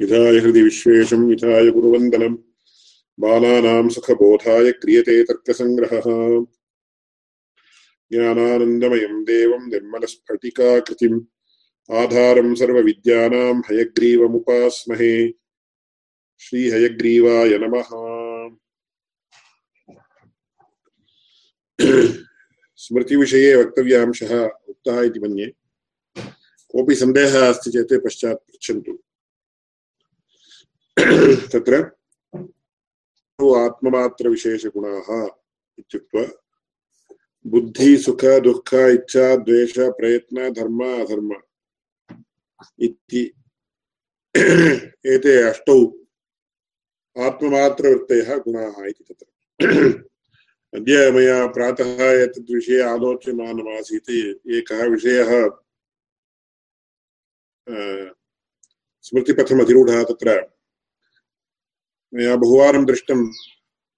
विधाय हृदि विश्वेशं विधाय गुरुवन्दनम् बालानां सुखबोधाय क्रियते तर्कसङ्ग्रहः। ज्ञानानन्दमयं देवं निर्मलस्फटिकाकृतिम्। आधारं सर्वविद्यानां हयग्रीवमुपास्महे। श्रीहयग्रीवाय नमः। स्मृतिविषये वक्तव्यांशः उक्तः इति मन्ये। कोऽपि सन्देहः अस्ति चेत् पश्चात् पृच्छन्तु। तत्र आत्ममात्रविशेषगुणाः इत्युक्त्वा बुद्धि, सुख, दुःख, इच्छा, द्वेष, प्रयत्न, धर्म, अधर्म इति एते अष्टौ आत्ममात्रवृत्तयः गुणाः इति तत्र। अद्य मया प्रातः एतद्विषये आलोच्यमानमासीत्। एकः विषयः स्मृतिपथमधिरूढः तत्र मया बहुवारं दृष्टम्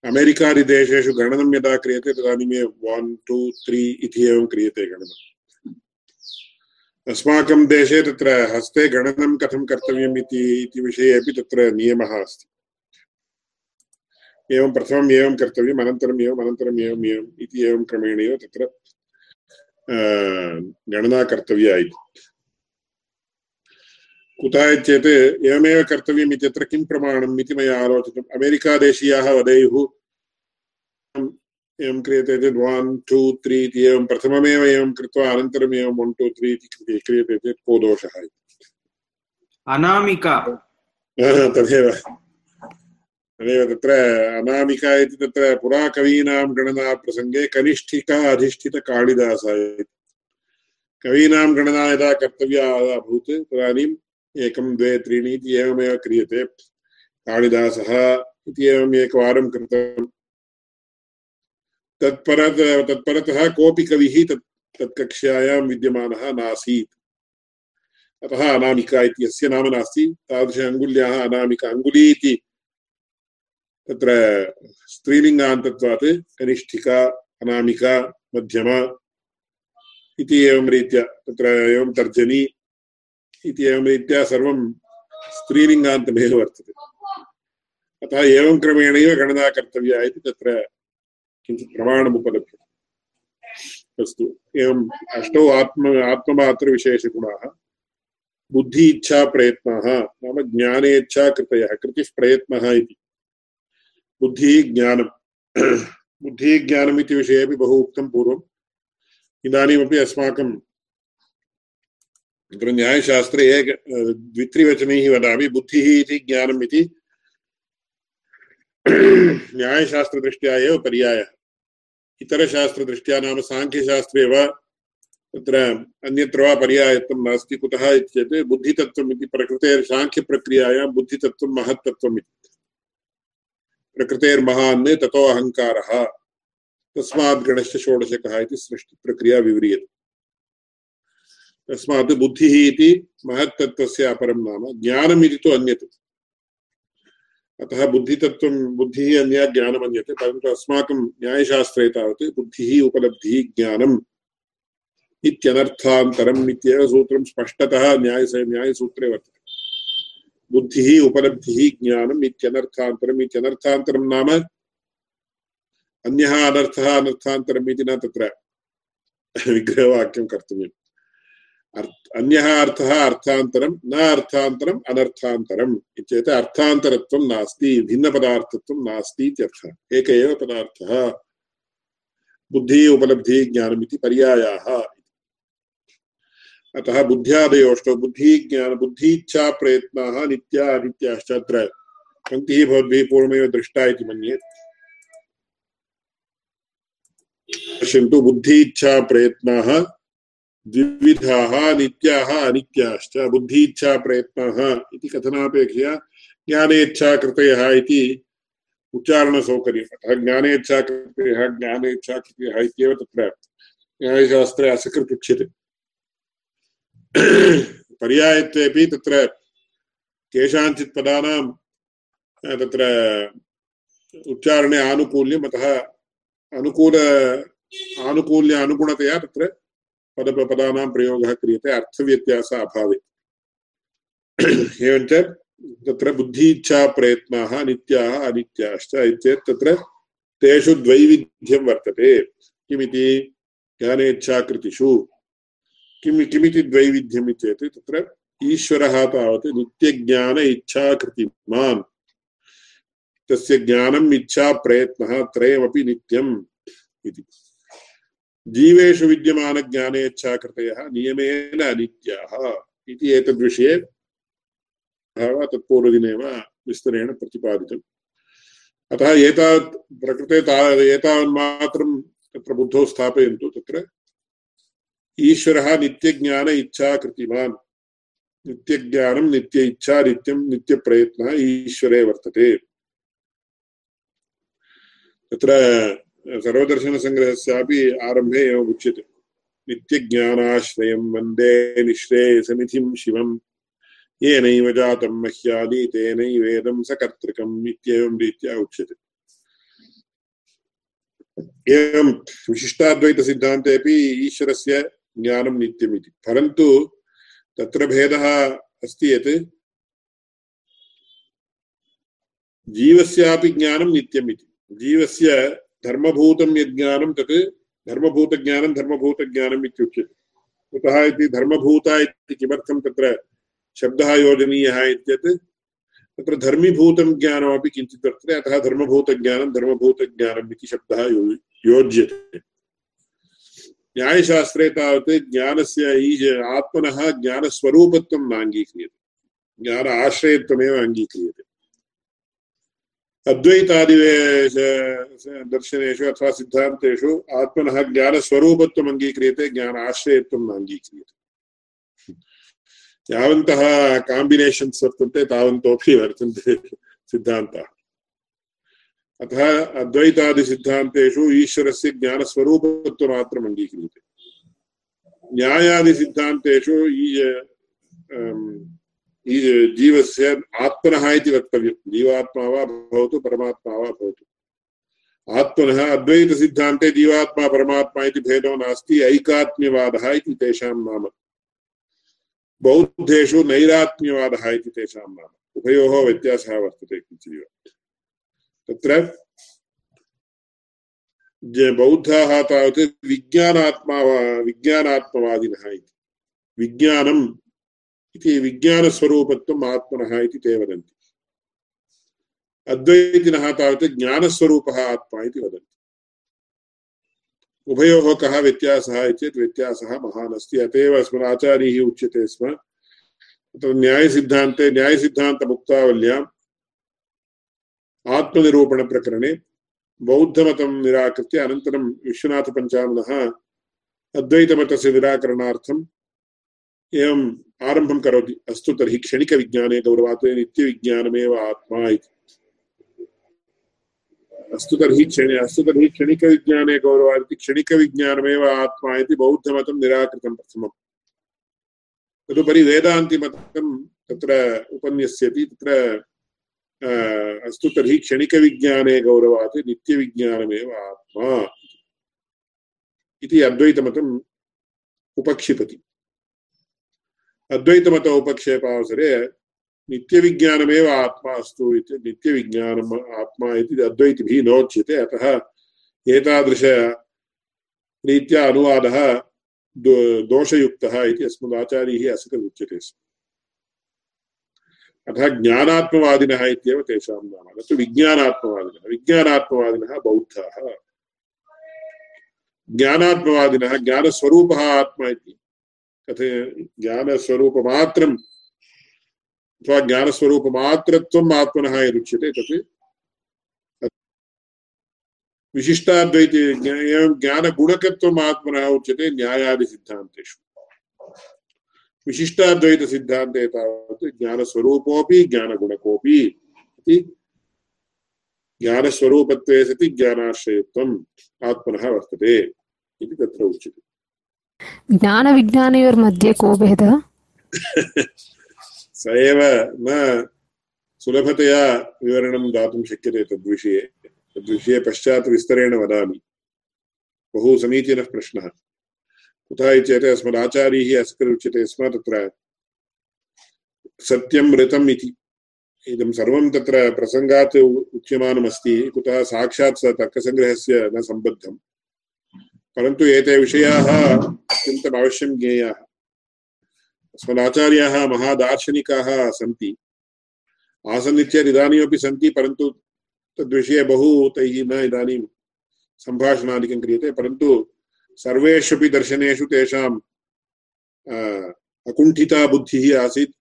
अमेरिकादिदेशेषु गणनं यदा क्रियते तदानीमेव वन् टु त्री इति एवं क्रियते गणनम् अस्माकं देशे तत्र हस्ते गणनं कथं कर्तव्यम् इति इति विषये अपि एवं प्रथमम् एवं कर्तव्यम्, अनन्तरम् एवम् अनन्तरम् एवम् गणना कर्तव्या कुतः चेत् एवमेव कर्तव्यम् इत्यत्र किं प्रमाणम् इति मया आलोचितम्। अमेरिकादेशीयाः वदेयुः एवं क्रियते चेत् वन् टु त्री इति एवं प्रथममेव एवं कृत्वा अनन्तरम् एवं वन् टु त्री इति क्रियते चेत् को दोषः अनामिका। तदेव तदेव तत्र अनामिका इति तत्र पुराकवीनां गणनाप्रसङ्गे कनिष्ठिका अधिष्ठितकालिदास कवीनां गणना यदा कर्तव्या अभूत् तदानीं एकं द्वे त्रीणि इति एवमेव क्रियते। कालिदासः इति एवम् एकवारं कृतम्। तत्पर तत्परतः कोऽपि कविः तत्, तत्कक्ष्यायां विद्यमानः नासीत्। अतः अनामिका इत्यस्य नाम नास्ति। तादृश अङ्गुल्याः अनामिका अङ्गुली इति तत्र स्त्रीलिङ्गान्तत्वात् कनिष्ठिका, अनामिका, मध्यमा इति एवं रीत्या तत्र एवं तर्जनी इति एवं रीत्या सर्वं स्त्रीलिङ्गान्तमेव वर्तते। अतः एवं क्रमेणैव गणना कर्तव्या इति तत्र किञ्चित् प्रमाणमुपलभ्यते। अस्तु, एवम् अष्टौ आत्म, आत्ममात्रविशेषगुणाः बुद्धि इच्छा प्रयत्नाः, नाम ज्ञानेच्छा कृतयः, कृतिः प्रयत्नः इति। बुद्धिः ज्ञानं। बुद्धिः ज्ञानम् इति विषये अपि बहु उक्तं पूर्वम्। इदानीमपि अस्माकं तत्र न्यायशास्त्रे एक द्वित्रिवचनैः वदामि बुद्धिः इति ज्ञानम् इति न्यायशास्त्रदृष्ट्या एव पर्यायः इतरशास्त्रदृष्ट्या नाम साङ्ख्यशास्त्रे वा तत्र अन्यत्र वा पर्यायत्वं नास्ति कुतः चेत् बुद्धितत्त्वम् इति प्रकृतेर् साङ्ख्यप्रक्रियायां बुद्धितत्त्वं महत्तत्त्वम् इति प्रकृतेर्महान् ततो अहङ्कारः तस्मात् गणश्च षोडशकः इति सृष्टिप्रक्रिया विव्रियते तस्मात् बुद्धिः इति महत्तत्त्वस्य अपरं नाम ज्ञानम् इति तु अन्यत्। अतः बुद्धितत्त्वं, बुद्धिः अन्या ज्ञानम् अन्यते, परन्तु अस्माकं न्यायशास्त्रे तावत् बुद्धिः उपलब्धिः ज्ञानम् इत्यनर्थान्तरम् इत्येव सूत्रं स्पष्टतः न्यायस न्यायसूत्रे वर्तते। बुद्धिः उपलब्धिः ज्ञानम् इत्यनर्थान्तरम् इत्यनर्थान्तरं नाम अन्यः अनर्थः अनर्थान्तरम् इति न तत्र विग्रहवाक्यं कर्तव्यम्। अन्यः अर्थः अर्थान्तरं, न अर्थान्तरम्, अनर्थान्तरम् इत्येतत् अर्थान्तरत्वं नास्ति, भिन्नपदार्थत्वं नास्ति इत्यर्थः एक एव पदार्थः। बुद्धिः, उपलब्धिः ज्ञानम् इति पर्यायाः। अतः बुद्ध्यादयोष्टौ बुद्धिज्ञान बुद्धीच्छा प्रयत्नाः नित्या, अनित्याश्च अत्र। पङ्क्तिः भवद्भिः पूर्वमेव दृष्टा इति मन्ये। पश्यन्तु बुद्धीच्छा प्रयत्नाः द्विविधाः नित्याः अनित्याश्च, बुद्धीच्छा प्रयत्नाः इति कथनापेक्षया ज्ञानेच्छा कृतयः इति उच्चारणसौकर्यम्। अतः ज्ञानेच्छा कृतयः ज्ञानेच्छा कृतयः इत्येव तत्र न्यायशास्त्रे असकृत् उच्यते। पर्यायत्वेपि तत्र केषाञ्चित् पदानां तत्र उच्चारणे आनुकूल्यम्, अतः अनुकूल, आनुकूल्य, अनुगुणतया तत्र पदपदानां प्रयोगः क्रियते अर्थव्यत्यास अभावे एवञ्च तत्र बुद्धीच्छाप्रयत्नाः नित्याः अनित्याश्च इत्येतत् तत्र तेषु द्वैविध्यं वर्तते। किमिति? ज्ञानेच्छाकृतिषु। किं किमिति द्वैविध्यम् चेत् तत्र ईश्वरः तावत् नित्यज्ञान इच्छाकृतिमान्। तस्य ज्ञानम्, इच्छा, प्रयत्नः त्रयमपि नित्यम् इति। जीवेषु विद्यमानज्ञानेच्छाकृतयः नियमेन अनित्याः इति एतद्विषये तत्पूर्वदिनेव विस्तरेण प्रतिपादितम्। अतः एतावत् प्रकृते ता एतावन्मात्रं तत्र बुद्धौ स्थापयन्तु, तत्र ईश्वरः नित्यज्ञान इच्छाकृतिमान् नित्यज्ञानं, नित्य इच्छा, नित्यं, नित्यप्रयत्नः ईश्वरे वर्तते। तत्र सर्वदर्शनसङ्ग्रहस्यापि आरम्भे एवम् उच्यते। नित्यज्ञानाश्रयं वंदे निःश्रेयसमिथिं शिवम्। येनैव जातं मह्यादि तेनैवेदं सकर्तृकम् इत्येवं रीत्या उच्यते। एवं विशिष्टाद्वैतसिद्धान्तेपि ईश्वरस्य ज्ञानं नित्यमिति। परन्तु तत्र भेदः अस्ति यत् जीवस्यापि ज्ञानं नित्यमिति। जीवस्य धर्मभूतं यज्ञानं तत् धर्मभूतज्ञानं धर्मभूतज्ञानम् इत्युच्यते। कुतः इति धर्मभूता इति किमर्थं तत्र शब्दः योजनीयः इत्यत्, तत्र धर्मीभूतं ज्ञानमपि किञ्चित् वर्तते, अतः धर्मभूतज्ञानं धर्मभूतज्ञानम् इति शब्दः योज्यते। न्यायशास्त्रे तावत् ज्ञानस्य आत्मनः ज्ञानस्वरूपत्वं नाङ्गीक्रियते। ज्ञान आश्रयत्वमेव अङ्गीक्रियते। अद्वैतादिवेश दर्शनेषु अथवा सिद्धान्तेषु आत्मनः ज्ञानस्वरूपत्वम् अङ्गीक्रियते ज्ञान आश्रयत्वं नाङ्गीक्रियते यावन्तः काम्बिनेशन्स् वर्तन्ते तावन्तोऽपि वर्तन्ते सिद्धान्ताः। अतः अद्वैतादिसिद्धान्तेषु ईश्वरस्य ज्ञानस्वरूपत्वमात्रम् अङ्गीक्रियते। न्यायादिसिद्धान्तेषु जीवस्य आत्मनः इति वक्तव्यं जीवात्मा वा भवतु परमात्मा वा भवतु आत्मनः अद्वैतसिद्धान्ते जीवात्मा परमात्मा इति भेदो नास्ति ऐकात्म्यवादः इति तेषां नाम बौद्धेषु नैरात्म्यवादः इति तेषां नाम उभयोः व्यत्यासः वर्तते किञ्चिदिव तत्र बौद्धाः तावत् विज्ञानात्मा विज्ञानात्मवादिनः इति विज्ञानम् इति विज्ञानस्वरूपत्वम् आत्मनः इति ते वदन्ति। अद्वैतिनः तावत् ज्ञानस्वरूपः आत्मा इति वदन्ति। उभयोः कः व्यत्यासः इति चेत् व्यत्यासः महान् अस्ति। अत एव अस्मत् आचार्यैः उच्यते स्म। तत्र न्यायसिद्धान्ते न्यायसिद्धान्तमुक्तावल्याम् आत्मनिरूपणप्रकरणे बौद्धमतं निराकृत्य अनन्तरं विश्वनाथपञ्चामनः अद्वैतमतस्य निराकरणार्थम् एवम् आरम्भं करोति। अस्तु तर्हि क्षणिकविज्ञाने गौरवात् नित्यविज्ञानमेव आत्मा इति। अस्तु तर्हि क्षणि अस्तु तर्हि क्षणिकविज्ञाने गौरवात् इति क्षणिकविज्ञानमेव आत्मा इति बौद्धमतं निराकृतं प्रथमम्। तदुपरि वेदान्तिमतं तत्र उपन्यस्यति, तत्र अस्तु तर्हि क्षणिकविज्ञाने गौरवात् नित्यविज्ञानमेव आत्मा इति। अद्वैतमतम् उपक्षिपति। अद्वैतमत उपक्षेपावसरे नित्यविज्ञानमेव आत्मा अस्तु इति, नित्यविज्ञानम् आत्मा इति अद्वैतिभिः नोच्यते। अतः एतादृशरीत्या अनुवादः दोषयुक्तः इति अस्मदाचार्यैः असकृत् उच्यते स्म। अतः ज्ञानात्मवादिनः इत्येव तेषां नाम। न तु विज्ञानात्मवादिनः। विज्ञानात्मवादिनः बौद्धाः। ज्ञानात्मवादिनः ज्ञानस्वरूपः आत्मा इति। कथ ज्ञानस्वरूपमात्रम् अथवा ज्ञानस्वरूपमात्रत्वम् आत्मनः यदुच्यते तत्। विशिष्टाद्वैत एवं ज्ञानगुणकत्वम् आत्मनः उच्यते न्यायादिसिद्धान्तेषु। विशिष्टाद्वैतसिद्धान्ते तावत् ज्ञानस्वरूपोऽपि ज्ञानगुणकोऽपि इति। ज्ञानस्वरूपत्वे सति ज्ञानाश्रयत्वम् आत्मनः वर्तते इति तत्र उच्यते। ज्ञानविज्ञानयोर्मध्ये को भेदः? स एव न सुलभतया विवरणं दातुं शक्यते तद्विषये। तद्विषये पश्चात् विस्तरेण वदामि। बहु समीचीनः प्रश्नः। कुतः चेत् अस्मदाचार्यैः अस्कर् उच्यते स्म तत्र सत्यं ऋतम् इति। इदं सर्वं तत्र प्रसङ्गात् उच्यमानमस्ति। कुतः साक्षात् तर्कसङ्ग्रहस्य न सम्बद्धम्। परन्तु एते विषयाः अत्यन्तम् अवश्यं ज्ञेयाः। अस्मदाचार्याः महादार्शनिकाः सन्ति। आसन् चेत् इदानीमपि सन्ति, परन्तु तद्विषये बहु तैः न इदानीं सम्भाषणादिकं क्रियते, परन्तु सर्वेष्वपि दर्शनेषु तेषाम् अकुण्ठिता बुद्धिः आसीत्।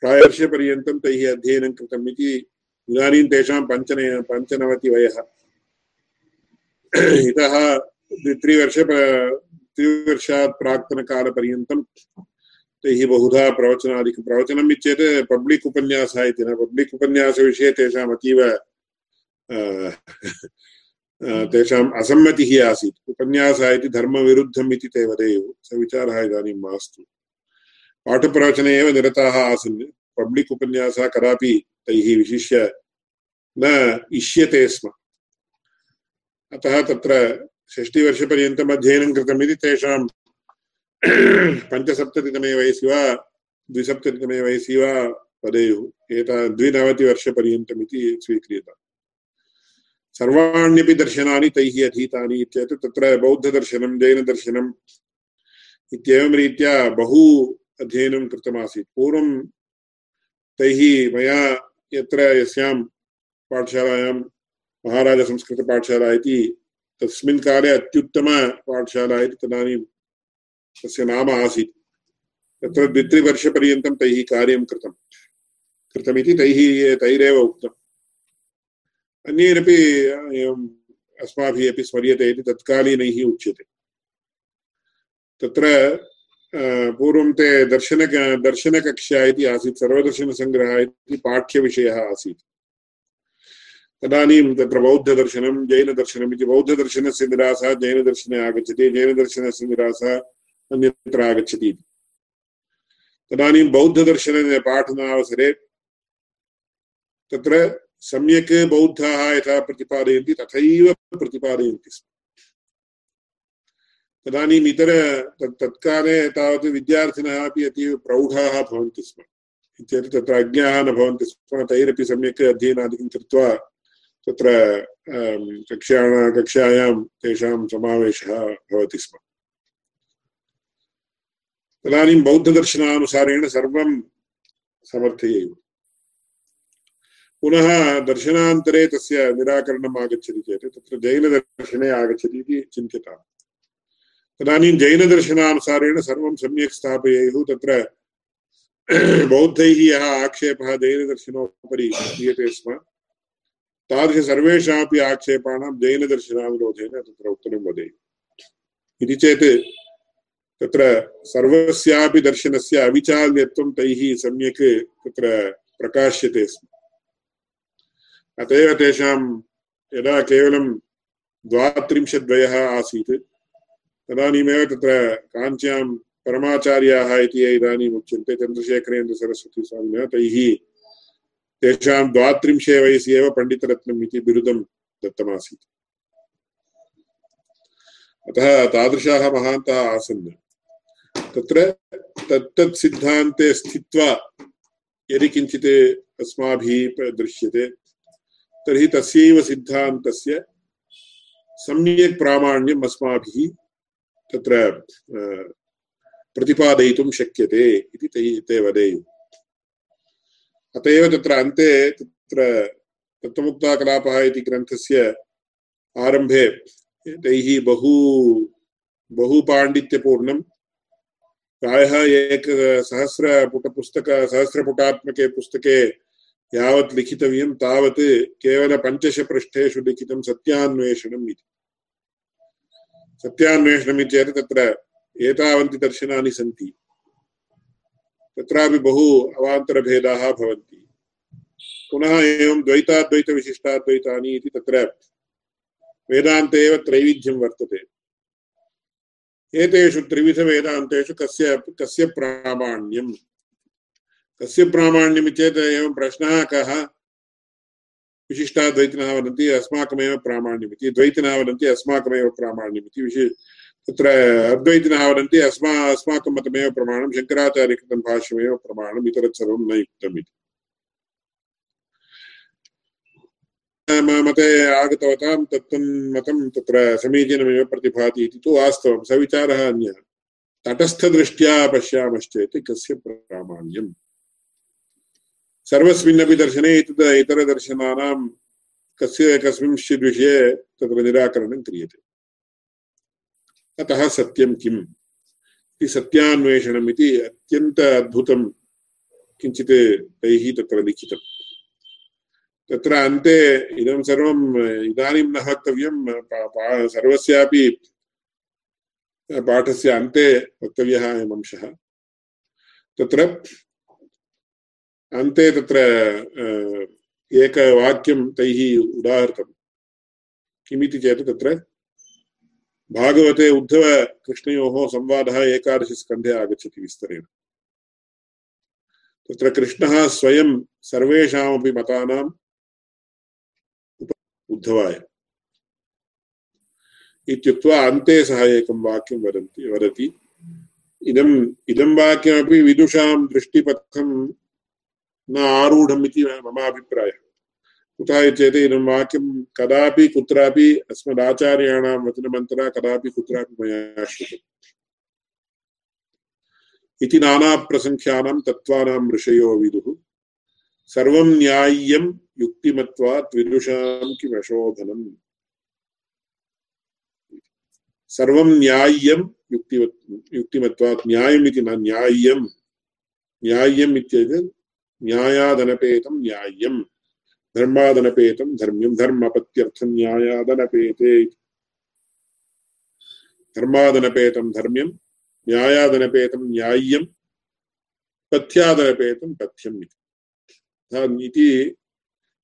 प्रायवर्षपर्यन्तं तैः अध्ययनं कृतम् इति इदानीं तेषां पञ्चन, पञ्चनवतिवयः। इतः त्रिवर्ष त्रिवर्षात् प्राक्तनकालपर्यन्तं तैः बहुधा प्रवचनादिकं प्रवचनम् इत्येत् पब्लिक् उपन्यासः इति न, पब्लिक् उपन्यासविषये तेषाम् अतीव तेषाम् असम्मतिः आसीत्। उपन्यासः इति धर्मविरुद्धम् इति ते वदेयुः। स विचारः इदानीं मास्तु। पाठप्रवचने एव निरताः आसन्। पब्लिक् उपन्यासः कदापि तैः विशिष्य न इष्यते स्म। अतः तत्र षष्टिवर्षपर्यन्तम् अध्ययनं कृतम् इति तेषां पञ्चसप्ततितमे वयसि वा, द्विसप्ततितमे वयसि वा वदेयुः एता द्विनवतिवर्षपर्यन्तम् इति स्वीक्रियताम्। सर्वाण्यपि दर्शनानि, तैः अधीतानि इत्येतत् तत्र बौद्धदर्शनं जैनदर्शनम् इत्येवं रीत्या बहु अध्ययनं कृतमासीत्। पूर्वं तैः मया यत्र यस्यां पाठशालायां महाराजसंस्कृतपाठशाला इति तस्मिन् काले अत्युत्तमपाठशाला इति तदानीं तस्य नाम आसीत्। तत्र द्वित्रिवर्षपर्यन्तं तैः कार्यं कृतं। कृतमिति तैः, तैरेव उक्तम् अन्यैरपि, एवम्, अस्माभिः अपि स्मर्यते इति तत्कालीनैः उच्यते। तत्र पूर्वं ते दर्शन दर्शनकक्षा इति आसीत्, सर्वदर्शनसङ्ग्रहः इति पाठ्यविषयः आसीत्। तदानीं तत्र बौद्धदर्शनं जैनदर्शनम् इति बौद्धदर्शनस्य निरासः जैनदर्शने आगच्छति, जैनदर्शनस्य निरासः अन्यत्र आगच्छति इति। तदानीं बौद्धदर्शनपाठनावसरे तत्र सम्यक् बौद्धाः यथा प्रतिपादयन्ति, तथैव प्रतिपादयन्ति स्म। तदानीम् इतर तत्काले तावत् विद्यार्थिनः अपि अतीव प्रौढाः भवन्ति स्म। इत्येतत् तत्र अज्ञाः न भवन्ति स्म तैरपि सम्यक् अध्ययनादिकं कृत्वा तत्र कक्षा कक्षायां तेषां समावेशः भवति स्म। तदानीं बौद्धदर्शनानुसारेण सर्वं समर्थयेयुः। पुनः दर्शनान्तरे तस्य निराकरणम् आगच्छति चेत्, तत्र जैनदर्शने आगच्छति इति चिन्त्यताम्। तदानीं जैनदर्शनानुसारेण सर्वं सम्यक् स्थापयेयुः, तत्र बौद्धैः यः आक्षेपः जैनदर्शनोपरि क्रियते स्म तादृश सर्वेषामपि आक्षेपाणां जैनदर्शनानुरोधेन तत्र उत्तरं वदेयुः। इति चेत् तत्र सर्वस्यापि दर्शनस्य अविचाल्यत्वं तैः सम्यक् तत्र प्रकाश्यते स्म। अत एव तेषां यदा केवलं द्वात्रिंशद्वयः आसीत्, तदानीमेव तत्र काञ्च्यां परमाचार्याः इति ये इदानीम् उच्यन्ते चन्द्रशेखरेन्द्रसरस्वतीस्वामिनः, तैः तेषां द्वात्रिंशे वयसि एव पण्डितरत्नम् इति बिरुदं दत्तमासीत्। अतः तादृशाः महान्तः आसन्। तत्र तत्तत् सिद्धान्ते स्थित्वा यदि किञ्चित् अस्माभिः दृश्यते तर्हि तस्यैव सिद्धान्तस्य सम्यक् प्रामाण्यम् अस्माभिः तत्र प्रतिपादयितुं शक्यते इति तैः वदेयुः। अत एव तत्र अन्ते तत्र तत्त्वमुक्ताकलापः इति ग्रन्थस्य आरम्भे तैः बहु बहु पाण्डित्यपूर्णं प्रायः एकसहस्रपुटपुस्तक, सहस्रपुटात्मके पुस्तके यावत् लिखितव्यं, तावत् केवलपञ्चशपृष्ठेषु लिखितं सत्यान्वेषणम् इति। सत्यान्वेषणम् इति चेत् तत्र एतावन्ति दर्शनानि सन्ति। तत्रापि बहु अवान्तरभेदाः भवन्ति। पुनः एवं द्वैताद्वैतविशिष्टाद्वैतानि इति तत्र वेदान्ते एव त्रैविध्यं वर्तते। एतेषु त्रिविधवेदान्तेषु कस्य कस्य प्रामाण्यं कस्य प्रामाण्यम् चेत् एवं प्रश्नः कः? विशिष्टाद्वैतिनः वदन्ति, अस्माकमेव प्रामाण्यमिति। द्वैतिनः वदन्ति, अस्माकमेव प्रामाण्यमिति। विशेष तत्र अद्वैतिनः वदन्ति अस्मा, अस्माकं मतमेव प्रमाणं, शङ्कराचार्यकृतं भाष्यमेव प्रमाणम्, इतरत् सर्वं न युक्तम् इति मते आगतवतां तत्तन्मतं तत्र समीचीनमेव प्रतिभाति इति तु वास्तवं, सविचारः अन्यः। तटस्थदृष्ट्या पश्यामश्चेत् कस्य प्रामाण्यम्। सर्वस्मिन्नपि दर्शने एतद् इतरदर्शनानां कस्य कस्मिंश्चित् विषये तत्र निराकरणं क्रियते। अतः सत्यं किम्? इति सत्यान्वेषणम् इति अत्यन्त अद्भुतं किञ्चित् तैः तत्र लिखितम् तत्र अन्ते इदं सर्वम् इदानीं न वक्तव्यं सर्वस्यापि पाठस्य अन्ते वक्तव्यः अयम् अंशः। तत्र अन्ते तत्र एकवाक्यं तैः उदाहृतं। किमिति चेत् तत्र भागवते उद्धव उद्धवकृष्णयोः संवादः एकादशस्कन्धे आगच्छति विस्तरेण। तत्र कृष्णः स्वयं सर्वेषामपि मतानाम् उद्धवाय। इत्युक्त्वा अन्ते सः एकं वाक्यं वदन्ति, वदति, इदम् इदं वाक्यमपि विदुषां दृष्टिपथं न आरूढम् इति मम अभिप्रायः। कुतः चेत् इदं वाक्यं कदापि कुत्रापि अस्मदाचार्याणां वचनमन्तरा कदापि कुत्रापि मया श्रुतम् इति नानाप्रसङ्ख्यानां तत्त्वानां ऋषयो विदुः। सर्वं न्याय्यं युक्तिमत्वात् विदुषां किमशोभनम्। सर्वं न्याय्यं युक्तिवत्, युक्तिमत्वात् न्यायमिति न न्याय्यं। न्याय्यम् इत्येतत् न्यायादनपेतं न्याय्यं धर्मादनपेतं धर्म्यं धर्मपत्यर्थं न्यायादनपेते धर्मादनपेतं धर्म्यं न्यायादनपेतं न्याय्यं पथ्यादनपेतं पथ्यम् इति।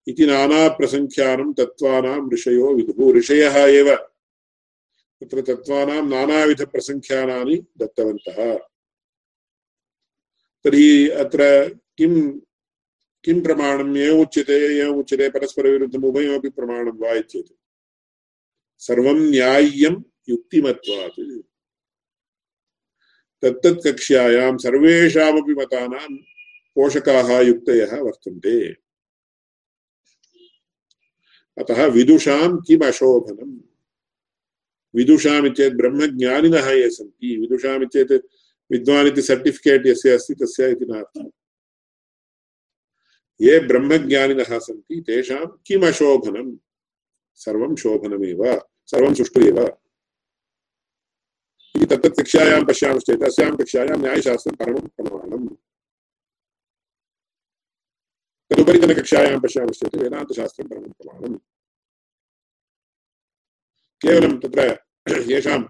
इति नानाप्रसङ्ख्यानं तत्त्वानां ऋषयो विदुः। ऋषयः एव तत्र तत्त्वानां नानाविधप्रसङ्ख्यानानि दत्तवन्तः। तर्हि अत्र किं किं प्रमाणम् ये उच्यते एव उच्यते, परस्परविरुद्धम् उभयमपि प्रमाणं वा इत्येतत् सर्वं न्याय्यं युक्तिमत्वात्। तत्तत् कक्ष्यायां सर्वेषामपि मतानां पोषकाः युक्तयः वर्तन्ते। अतः विदुषां किम् अशोभनम्? विदुषामित्येत् ब्रह्मज्ञानिनः ये सन्ति। विदुषामित्येत् विद्वान् इति सर्टिफिकेट् यस्य अस्ति तस्य इति नार्थम्। ये ब्रह्मज्ञानिनः किम् अशोभनं सर्वं शोभनमेव, सर्वं सुष्ठु एव इति तत्तत् कक्षायां पश्यामश्चेत्, अस्यां कक्षायां न्यायशास्त्रं परमं प्रमाणम्। तदुपरितनकक्षायां पश्यामश्चेत्, वेदान्तशास्त्रं परमं प्रमाणम्। केवलं तत्र येषाम्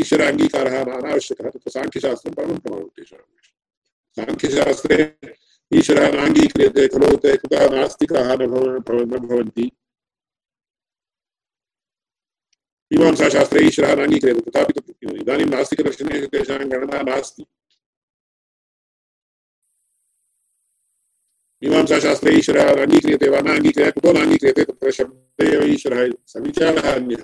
ईश्वर अङ्गीकारः अनावश्यकः तत्र साङ्ख्यशास्त्रं परमं प्रमाणं तेषां। साङ्ख्यशास्त्रे ईश्वरः नाङ्गीक्रियते खलु ते कुतः नास्तिकाः न भवन्ति। मीमांसाशास्त्रे ईश्वरः नाङ्गीक्रियते तथापि इदानीं नास्तिकदर्शनेषु तेषां गणना नास्ति। मीमांसाशास्त्रे ईश्वरः नाङ्गीक्रियते वा नाङ्गीक्रियते कुतो नाङ्गीक्रियते तत्र शब्दे एव ईश्वरः सविचारः अन्यः।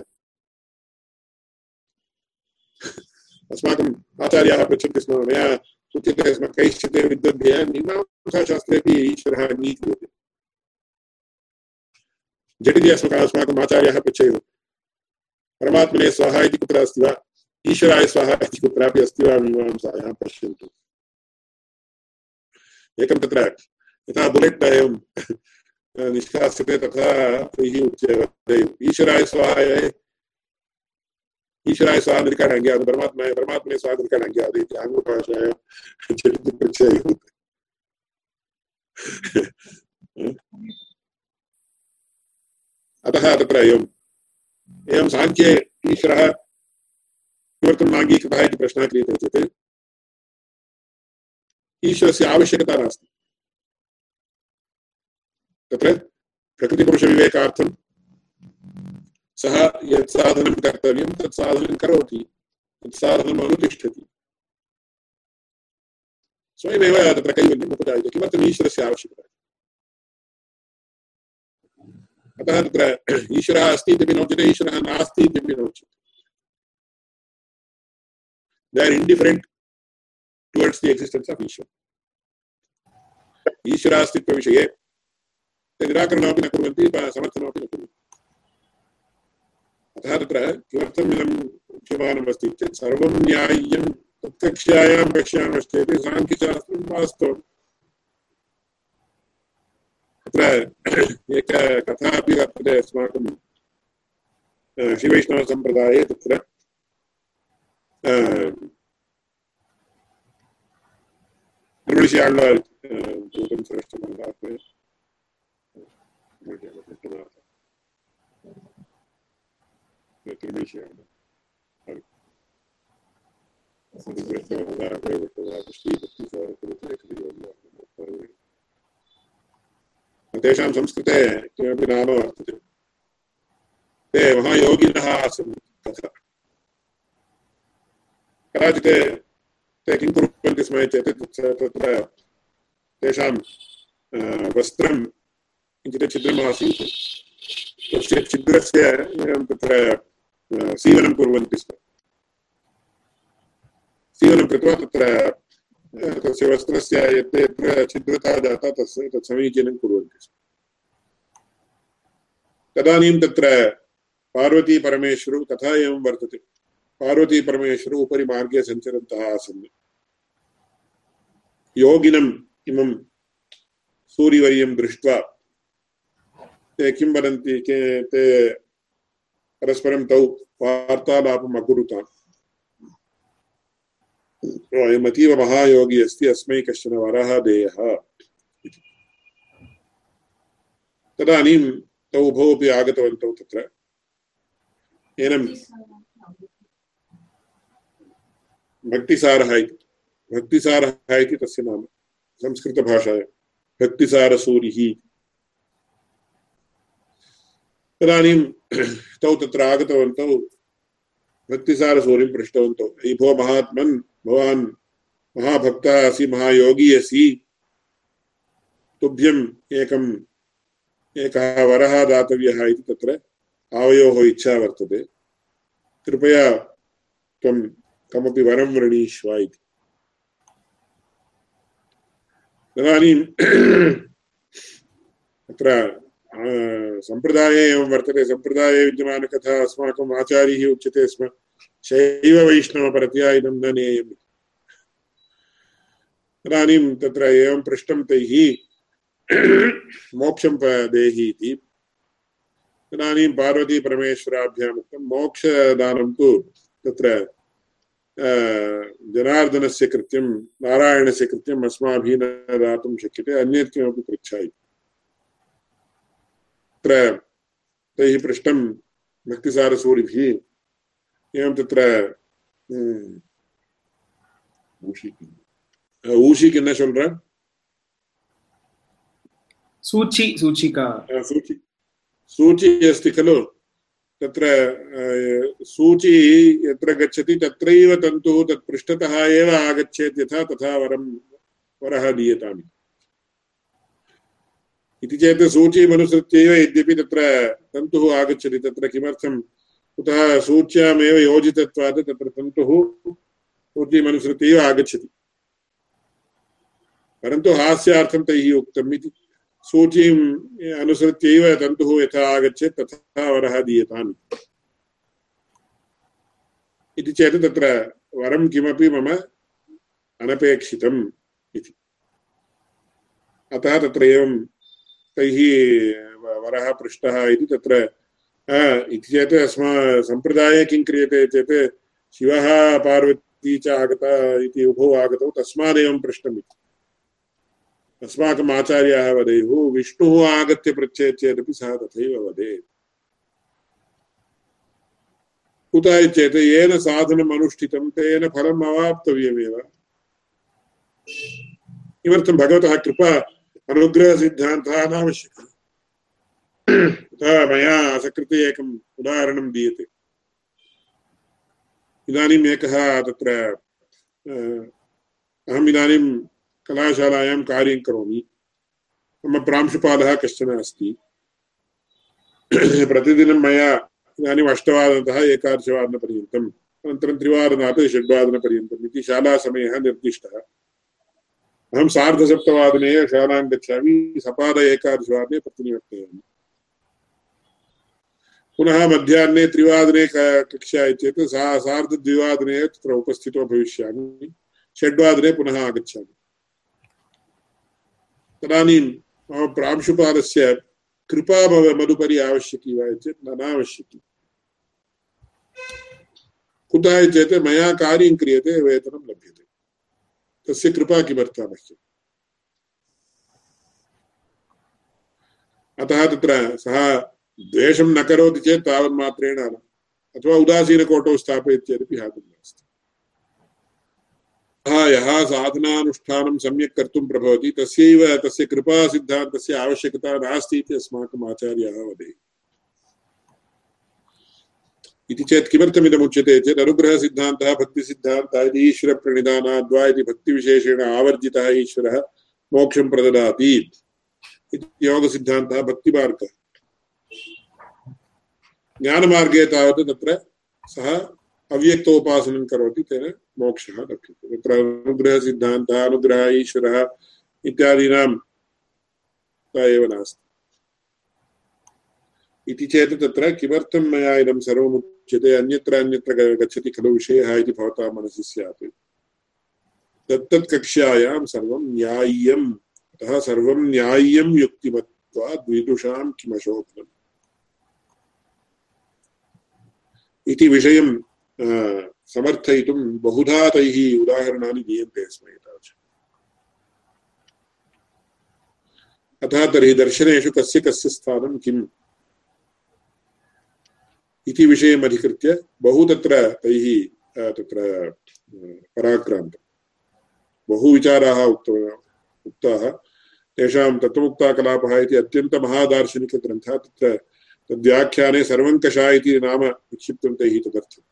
अस्माकम् आचार्याः पृच्छन्ति स्म, मया उच्यते स्म कैश्चित् विद्वद्भ्यः मीमांसाशास्त्रेपि ईश्वरः अङ्गीक्रियते झटिति अस्माकम् अस्माकम् आचार्याः पृच्छेयुः परमात्मने स्वाहा इति कुत्र अस्ति वा ईश्वराय स्वाहा इति कुत्रापि अस्ति वा मीमांसायां पश्यन्तु एकं तत्र यथा बुलेट् एवं निष्कास्यते तथा तैः उच्यते ईश्वराय स्वाहा ईश्वराय साधनिकान् अङ्ग्यात् परमात्मा परमात्मने साधनिकान् अङ्ग्यात् इति आङ्ग्लभाषायां झटिति प्रत्ययः अतः तत्र एवम् एवं साङ्ख्ये ईश्वरः किमर्थं नाङ्गीकृतः इति प्रश्नः क्रियते चेत्, ईश्वरस्य आवश्यकता नास्ति। तत्र प्रकृतिपुरुषविवेकार्थं सः यत् साधनं कर्तव्यं, तत् साधनं करोति, तत् साधनम् अनुतिष्ठति। स्वयमेव तत्र कैवल्यम् उपजायते, किमर्थम् ईश्वरस्य आवश्यकता? अतः तत्र ईश्वरः अस्ति इत्यपि नोच्यते ईश्वरः नास्ति इत्यपि they are indifferent towards the existence of Ishvara. ईश्वरास्तित्वविषये निराकरणमपि न कुर्वन्ति समर्थनमपि न कुर्वन्ति। तत्र किमर्थम् इदम् उच्यमानमस्ति चेत् सर्वं न्याय्यं तत्कक्ष्यायां पश्यामश्चेत् साङ्ख्यशास्त्रं वास्तवम् अत्र एका कथा अपि वर्तते अस्माकं श्रीवैष्णवसम्प्रदाये तत्र दूतं श्रेष्ठमन्दात्मे तेषां संस्कृते किमपि नाम वर्तते ते महायोगिनः आसन् तथा कदाचित् ते किं कुर्वन्ति स्म चेत् तत्र तेषां वस्त्रं किञ्चित् छिद्रमासीत् तस्य छिद्रस्य तत्र सीवनं कुर्वन्ति स्म सीवनं कृत्वा तत्र तस्य वस्त्रस्य यत्र छिद्रता जाता तस्य तत् समीचीनं कुर्वन्ति स्म तदानीं तत्र पार्वतीपरमेश्वरौ कथा एवं वर्तते पार्वतीपरमेश्वरौ उपरि मार्गे सञ्चरन्तः आसन् योगिनम् इमं सूर्यवर्यं दृष्ट्वा ते किं वदन्ति के ते परस्परं तौ वार्तालापम् अकुरुताम्। अयमतीव महायोगी अस्ति, अस्मै कश्चन वरः देयः। तदानीं तौ उभौ अपि आगतवन्तौ तत्र। एनं भक्तिसारः इति भक्तिसारः इति तस्य नाम, संस्कृतभाषायां। भक्तिसारसूरिः। तदानीं तौ तत्र आगतवन्तौ भक्तिसारसूरिं पृष्टवन्तौ। अयि भो महात्मन्, भवान् महाभक्तः असि, महायोगी असि। तुभ्यम् एकम्, एकः वरः दातव्यः इति तत्र आवयोः इच्छा वर्तते। कृपया त्वं कमपि वरं वृणीष्व इति। तदानीं तत्र सम्प्रदाये एवं वर्तते सम्प्रदाये विद्यमानकथा अस्माकम् आचार्यैः उच्यते स्म शैववैष्णवपरतया इदं न नेयम् तदानीं तत्र एवं पृष्टं तैः मोक्षं देहि इति तदानीं पार्वतीपरमेश्वराभ्याम् मोक्षदानं तु तत्र जनार्दनस्य कृत्यं नारायणस्य कृत्यम् अस्माभिः न दातुं शक्यते अन्यत् किमपि पृच्छा इति तत्र तैः पृष्टं भक्तिसारसूरिभिः एवं तत्र ஊசி என்ன சொல்ற सूची सूचिका सूचि सूचि अस्ति खलु तत्र सूची यत्र गच्छति तत्रैव तन्तुः तत् पृष्ठतः एव आगच्छेत् यथा तथा वरं वरः दीयताम् इति चेत् सूचीमनुसृत्यैव यद्यपि तत्र तन्तुः आगच्छति, तत्र किमर्थं कुतः सूच्यामेव योजितत्वात् तत्र तन्तुः सूचीमनुसृत्यैव आगच्छति। परन्तु हास्यार्थं तैः उक्तम् इति। सूचीम् अनुसृत्यैव तन्तुः यथा आगच्छेत् तथा वरः दीयताम्। इति चेत् तत्र वरं किमपि मम अनपेक्षितम् इति। अतः तत्र एवं तैः वरः पृष्टः इति तत्र इति चेत् अस्मा, सम्प्रदाये किं क्रियते चेत् शिवः पार्वती च आगता इति उभौ आगतौ, तस्मादेवं पृष्टम् इति अस्माकम् आचार्याः वदेयुः विष्णुः आगत्य पृच्छेत् चेदपि सः तथैव वदेत्। कुतः चेत् येन साधनम् अनुष्ठितं, तेन फलम् अवाप्तव्यमेव। किमर्थं, भगवतः कृपा अनुग्रहसिद्धान्तः अनावश्यकः तथा मया असकृते एकम् उदाहरणं दीयते इदानीम् एकः तत्र अहम् इदानीं कलाशालायां कार्यं करोमि मम प्रांशुपालः कश्चन अस्ति प्रतिदिनं मया इदानीम् अष्टवादनतः एकादशवादनपर्यन्तम् अनन्तरं त्रिवादनात् षड्वादनपर्यन्तम् इति शालासमयः निर्दिष्टः अहं सार्धसप्तवादने शालां गच्छामि, सपाद एकादशवादने पुनः मध्याह्ने त्रिवादने कक्षा चेत् सा सार्धद्विवादने तत्र उपस्थितो भविष्यामि। षड्वादने पुनः आगच्छामि। तदानीं मम प्रांशुपालस्य कृपा मदुपरि आवश्यकी वा चेत् न नावश्यकी। कुतः चेत् मया कार्यं क्रियते, वेतनं लभ्यते। तस्य कृपा किमर्था मह्यम् अतः तत्र सः द्वेषं न करोति चेत् तावन्मात्रेण अथवा उदासीनकोटौ स्थापयति चेदपि हातुं नास्ति। सः यः साधनानुष्ठानं सम्यक् कर्तुं प्रभवति, तस्यैव तस्य कृपासिद्धान्तस्य आवश्यकता नास्ति इति अस्माकम् आचार्याः वदेयुः। इति चेत् किमर्थमिदमुच्यते चेत् अनुग्रहसिद्धान्तः, भक्तिसिद्धान्तः, इति ईश्वरप्रणिधानाद्वा इति भक्तिविशेषेण आवर्जितः ईश्वरः मोक्षं प्रददाति. इति योगसिद्धान्तः भक्तिमार्गः. ज्ञानमार्गे तावत् तत्र सः अव्यक्तोपासनं करोति, तेन मोक्षः लभ्यते. तत्र अनुग्रहसिद्धान्तः, अनुग्रहः ईश्वरः इत्यादीनां एव नास्ति. इति चेत् तत्र किमर्थं मया इदं सर्वम् उच्यते अन्यत्र अन्यत्र गच्छति खलु विषयः इति भवतां मनसि स्यात्। तत्तत् कक्ष्यायां सर्वं न्याय्यम्। अतः सर्वं न्याय्यं युक्तिमत्वात् विदुषां किमशोभनम्। इति विषयं समर्थयितुं बहुधा तैः उदाहरणानि दीयन्ते स्म एतादृश अतः तर्हि दर्शनेषु कस्य कस्य स्थानं किम्? इति विषयम् अधिकृत्य बहु तत्र तैः तत्र पराक्रान्तम् बहु विचाराः उक्त, उक्ताः। तेषां तत्त्वमुक्ताकलापः इति अत्यन्तमहादार्शनिकग्रन्थः, तत्र तद्व्याख्याने सर्वङ्कषा इति नाम विक्षिप्तं तैः तदर्थम्।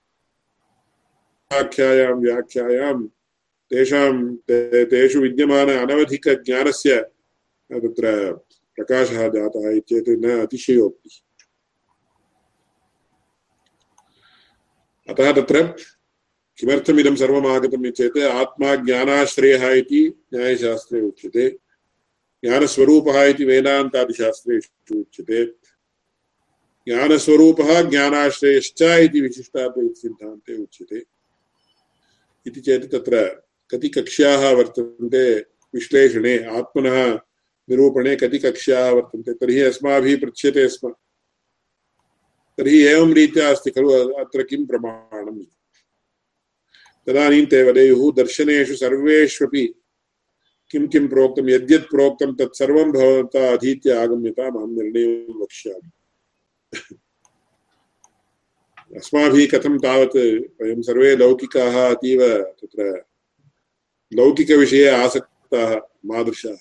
व्याख्यायां व्याख्यायां तेषां तेषु विद्यमान अनवधिकज्ञानस्य तत्र प्रकाशः जातः इत्येतत् न अतिशयोक्तिः। अतः तत्र किमर्थमिदं सर्वम् आगतम् चेत् आत्मा ज्ञानाश्रयः इति न्यायशास्त्रे उच्यते। ज्ञानस्वरूपः इति वेदान्तादिशास्त्रेषु उच्यते। ज्ञानस्वरूपः ज्ञानाश्रयश्च इति विशिष्टाद्वैतसिद्धान्ते उच्यते। इति चेत् तत्र कति कक्ष्याः वर्तन्ते विश्लेषणे, आत्मनः निरूपणे कति कक्ष्याः वर्तन्ते, तर्हि अस्माभिः पृच्छ्यते स्म। तर्हि एवं रीत्या अस्ति खलु अत्र किं प्रमाणम् तदानीं ते वदेयुः, दर्शनेषु सर्वेष्वपि किं किं प्रोक्तं यद्यत् प्रोक्तं तत्सर्वं भवता अधीत्य आगम्यताम् अहं निर्णयं वक्ष्यामि। अस्माभिः कथं तावत्, वयं सर्वे लौकिकाः अतीव तत्र लौकिकविषये आसक्ताः, मादृशाः।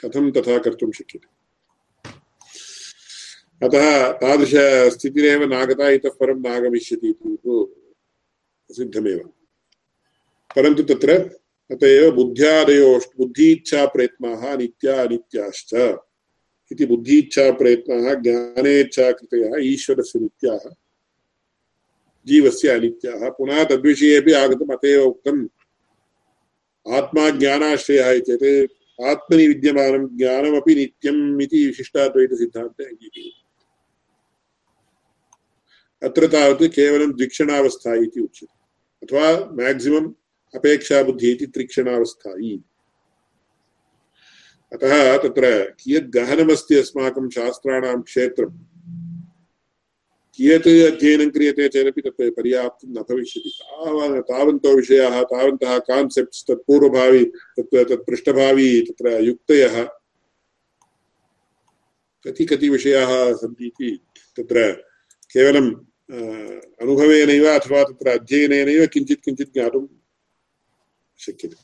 कथं तथा कर्तुं शक्यते? अतः तादृशस्थितिरेव नागता इतः परं नागमिष्यति इति तु सिद्धमेव। परन्तु तत्र अत एव बुद्ध्यादयो बुद्धीच्छाप्रयत्नाः नित्या अनित्याश्च इति बुद्धीच्छाप्रयत्नाः ज्ञानेच्छाकृतयः ईश्वरस्य नित्याः जीवस्य अनित्याः। पुनः तद्विषयेपि आगतम् अत एव उक्तम् आत्मा ज्ञानाश्रयः चेत् आत्मनि विद्यमानं ज्ञानमपि नित्यम् इति विशिष्टाद्वैतसिद्धान्ते अङ्गीक्रियते अत्र तावत् केवलं द्विक्षणावस्था इति उच्यते। अथवा मैक्सिमम् अपेक्षाबुद्धिः इति त्रिक्षणावस्थायि अतः तत्र कियत् गहनमस्ति अस्माकं शास्त्राणां क्षेत्रं, कियत् अध्ययनं क्रियते चेदपि तत् पर्याप्तं न भविष्यति। तावन् तावन्तो विषयाः, तावन्तः कान्सेप्ट्स् तत् पूर्वभावी, तत् तत् पृष्ठभावी, तत्र युक्तयः, कति कति विषयाः सन्ति इति तत्र केवलं अनुभवेनैव अथवा तत्र अध्ययनेनैव किञ्चित् किञ्चित् ज्ञातुं शक्यते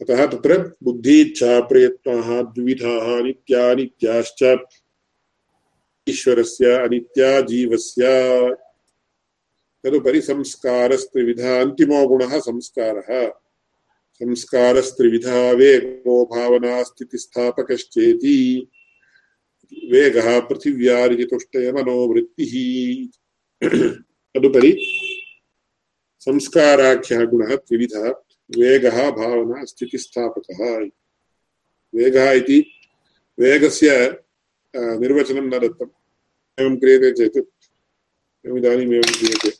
अतः तत्र बुद्धिच्छा प्रयत्नाः द्विविधाः नित्यानित्याश्च ईश्वरस्य अनित्या जीवस्य तदुपरि संस्कारस्त्रिविधा अन्तिमो गुणः संस्कारः संस्कारस्त्रिविधा वेगो भावना स्थितिस्थापकश्चेति वेगः पृथिव्यारिजितुष्टयमनोवृत्तिः तदुपरि संस्काराख्यः गुणः त्रिविधः, वेगः भावना स्थितिस्थापकः। वेगः इति वेगस्य निर्वचनं न दत्तम्। एवं क्रियते चेत् एवं क्रियते।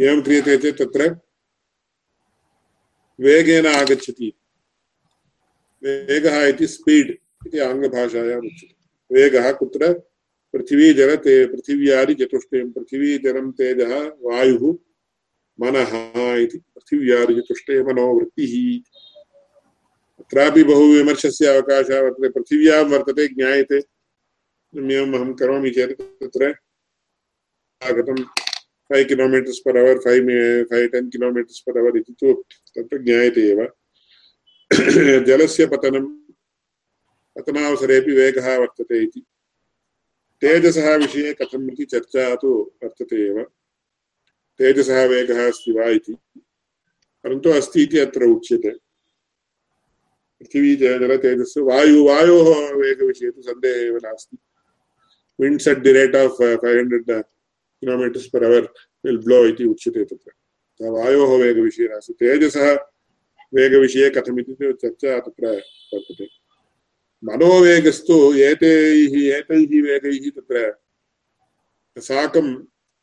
एवं क्रियते चेत् तत्र वेगेन आगच्छति। वेगः इति स्पीड् इति आङ्ग्लभाषायाम् उच्यते। वेगः कुत्र? पृथिवी जल ते पृथिव्यादिचतुष्टयं पृथिवी जलं तेजः, वायुः, मनः इति पृथिव्यादिचतुष्टयमनोवृत्तिः अत्रापि बहु विमर्शस्य अवकाशः वर्तते। पृथिव्यां वर्तते, ज्ञायते। एवम् अहं करोमि चेत् तत्र आगतं five kilometres per hour five five ten kilometres per hour इति तु तत्र ज्ञायते एव। जलस्य पतनं पतनावसरेपि वेगः वर्तते इति। तेजसः विषये कथम् चर्चा तु वर्तते एव। तेजसः वेगः अस्ति वा इति। परन्तु अस्ति इति अत्र उच्यते। वायु वायोः वेगविषये तु सन्देहः एव नास्ति। At the rate of uh, 500 uh, kilometers per hour will blow इति उच्यते तत्र। वायोः वेगविषये नास्ति। तेजसः वेगविषये कथमिति चर्चा तत्र वर्तते। मनोवेगस्तु एतैः एतैः वेगैः तत्र। साकं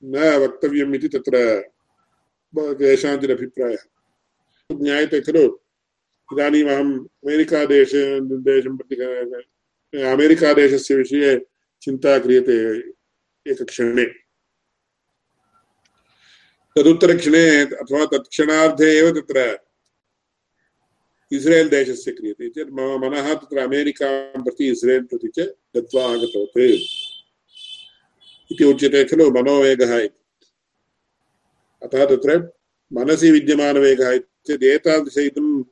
न वक्तव्यम् इति तत्र केषाञ्चिदभिप्रायः ज्ञायते खलु। इदानीम् अहम् अमेरिकादेश, देशं प्रति, अमेरिकादेशस्य विषये चिन्ता क्रियते एकक्षणे। तदुत्तरक्षणे अथवा तत्क्षणार्धे एव तत्र इस्रेल् देशस्य क्रियते चेत् मम मनः तत्र अमेरिकां प्रति इस्रेल् प्रति च गत्वा आगतवत् इति उच्यते खलु मनोवेगः इति। अतः तत्र मनसि विद्यमानवेगः चेत् एतादृश इदं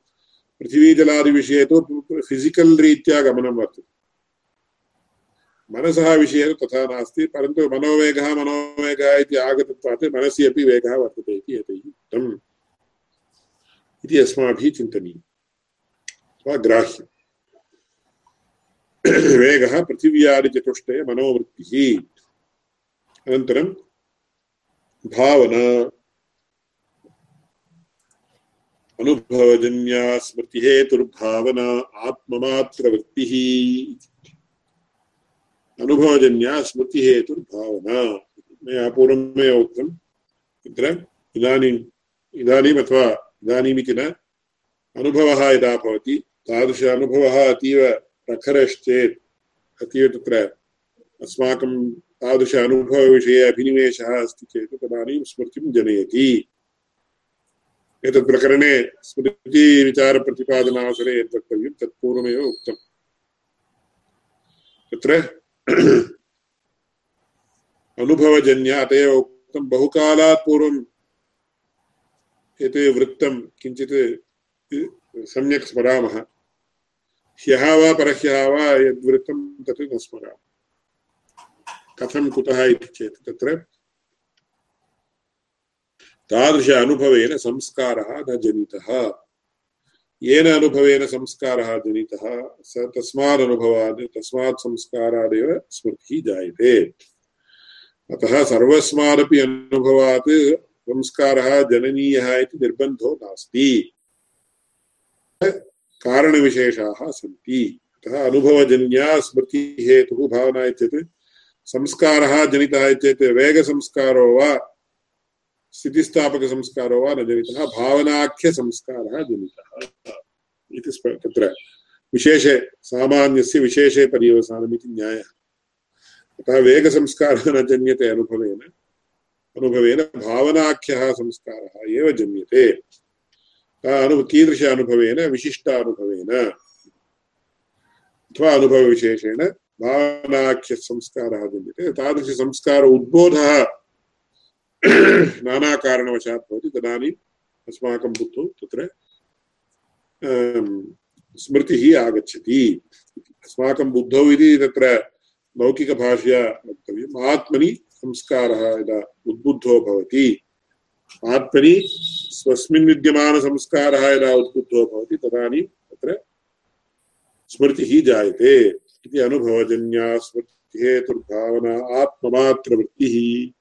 पृथिवीजलादिविषये तु फिसिकल् रीत्या गमनं वर्तते। मनसः विषये तथा नास्ति, परन्तु मनोवेगः मनोवेगः इति आगतत्वात् मनसि अपि वेगः वर्तते इति उक्तम्। इति अस्माभिः चिन्तनीयम्। वा ग्राह्यम् वेगः पृथिव्यादिचतुष्टय मनोवृत्तिः। अनन्तरं भावना। अनुभवजन्या स्मृतिहेतुर्भावना आत्ममात्रवृत्तिः। अनुभवजन्या स्मृतिहेतुर्भावना मया पूर्वमेव उक्तं तत्र इदानीम् इदानीम् अथवा इदानीमिति न। अनुभवः यदा भवति तादृश अनुभवः अतीव प्रखरश्चेत् अतीव तत्र अस्माकं तादृश अनुभवविषये अभिनिवेशः अस्ति चेत् तदानीं स्मृतिं जनयति। एतत् प्रकरणे स्मृतिविचारप्रतिपादनावसरे यत् वक्तव्यं तत् पूर्वमेव उक्तम् तत्र अनुभवजन्य अत एव उक्तं, बहुकालात् पूर्वम् एते वृत्तं किञ्चित् सम्यक् स्मरामः। ह्यः वा परह्यः वा यद्वृत्तं तत् न स्मरामः। कथं कुतः इति चेत् तत्र तादृश अनुभवेन संस्कारः न जनितः। येन अनुभवेन संस्कारः जनितः, स तस्मात् अनुभवात् तस्मात् संस्कारादेव स्मृतिः जायते। अतः सर्वस्मादपि अनुभवात् संस्कारः जननीयः इति निर्बन्धो नास्ति। कारणविशेषाः सन्ति। अतः अनुभवजन्या स्मृतिहेतुः भावना इत्येतत् संस्कारः जनितः चेत् वेगसंस्कारो वा, स्थितिस्थापकसंस्कारो वा न जनितः, भावनाख्यसंस्कारः जनितः। इति तत्र विशेषे, सामान्यस्य विशेषे पर्यवसानमिति न्यायः। अतः वेगसंस्कारः न जन्यते अनुभवेन। अनुभवेन भावनाख्यः संस्कारः एव जन्यते। अनु कीदृश अनुभवेन विशिष्टानुभवेन, अथवा अनुभवविशेषेण भावनाख्यसंस्कारः जन्यते तादृशसंस्कार उद्बोधः नानाकारणवशात् भवति। तदानीम् अस्माकं बुद्धौ तत्र स्मृतिः आगच्छति। अस्माकं बुद्धौ इति तत्र लौकिकभाषया वक्तव्यम्। आत्मनि संस्कारः यदा उद्बुद्धो भवति आत्मनि स्वस्मिन् विद्यमानसंस्कारः यदा उद्बुद्धो भवति, तदानीं तत्र स्मृतिः जायते इति अनुभवजन्या स्मृतिहेतुर्भावना आत्ममात्रवृत्तिः।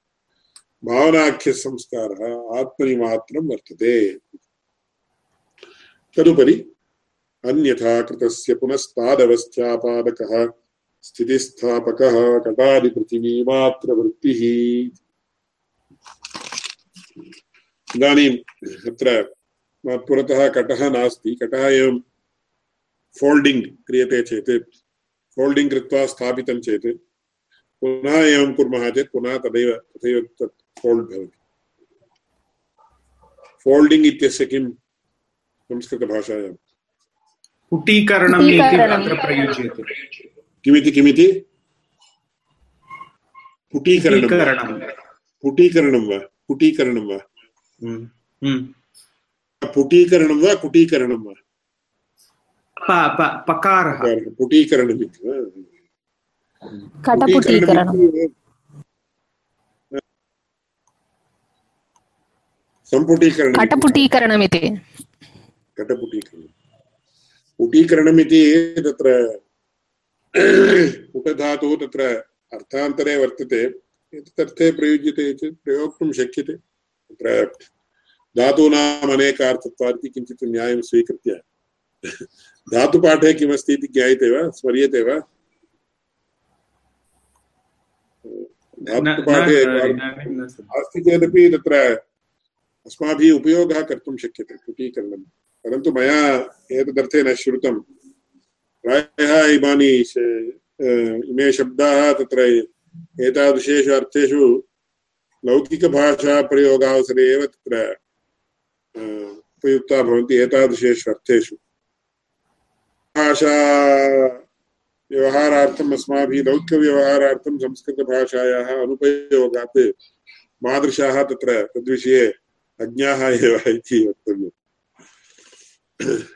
भावनाख्यसंस्कारः आत्मनि मात्रं वर्तते। तदुपरि अन्यथा कृतस्य पुनस्तादवस्थ्यापादकः स्थितिस्थापकः कटादिपृथिवीमात्रवृत्तिः इदानीम् अत्र पुरतः कटः नास्ति। कटः एवं फोल्डिङ्ग् क्रियते चेत् फोल्डिङ्ग् कृत्वा स्थापितं चेत् पुनः एवं कुर्मः चेत् पुनः तदैव तथैव तत् फोल्ड् भवति। फोल्डिङ्ग् इत्यस्य किं संस्कृतभाषायां? पुटीकरणम् इति अत्र प्रयुज्यते। किमिति किमिति? पुटीकरणं पुटीकरणं वा? पुटीकरणं वा। पुटीकरणं वा कुटीकरणं वा पकारः पुटीकरणम् इति वा कटपुटीकरणं सम्पुटीकरणं कटपुटीकरणमिति कटपुटीकरणं पुटीकरणमिति तत्र पुटधातुः तत्र अर्थान्तरे वर्तते एतदर्थे प्रयुज्यते चेत् प्रयोक्तुं शक्यते तत्र धातूनाम् अनेकार्थत्वात् इति किञ्चित् न्यायं स्वीकृत्य। धातुपाठे किमस्ति इति ज्ञायते वा? स्मर्यते वा? धातुपाठे अस्ति चेदपि तत्र अस्माभिः उपयोगः कर्तुं शक्यते पुटीकरणं। परन्तु मया एतदर्थे न श्रुतं। प्रायः इमानि इमे शब्दाः तत्र एतादृशेषु अर्थेषु लौकिकभाषाप्रयोगावसरे एव तत्र उपयुक्ता भवन्ति एतादृशेषु अर्थेषु। भाषा व्यवहारार्थम् अस्माभिः, लौकिकव्यवहारार्थं संस्कृतभाषायाः अनुपयोगात् मादृशाः तत्र तद्विषये अज्ञाः एव इति वक्तव्यम्।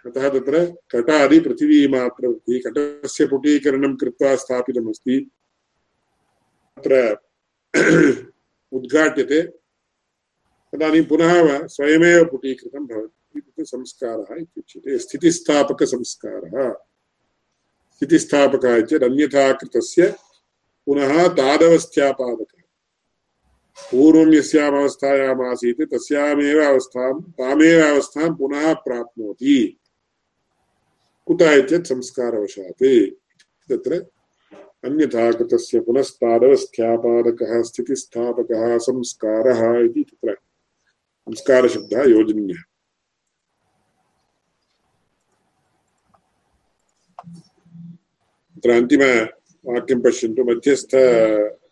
अतः तत्र कटादि पृथिवीमात्रवृत्तिः कटस्य पुटीकरणं कृत्वा स्थापितमस्ति। तत्र उद्घाट्यते तदानीं पुनः स्वयमेव पुटीकृतं भवति। इत्युक्ते संस्कारः इत्युच्यते। स्थितिस्थापकसंस्कारः। स्थितिस्थापकः चेत् अन्यथा कृतस्य पुनः तादवस्थ्यापादकः। पूर्वं यस्याम् अवस्थायाम् आसीत्, तस्यामेव अवस्थां, तामेव अवस्थां पुनः प्राप्नोति। कुतः चेत् संस्कारवशात्? तत्र अन्यथा कृतस्य पुनस्तादवस्थ्यापादकः, स्थितिस्थापकः, संस्कारः इति तत्र संस्कारशब्दः योजनीयः। तत्र अन्तिमवाक्यं पश्यन्तु, मध्यस्थ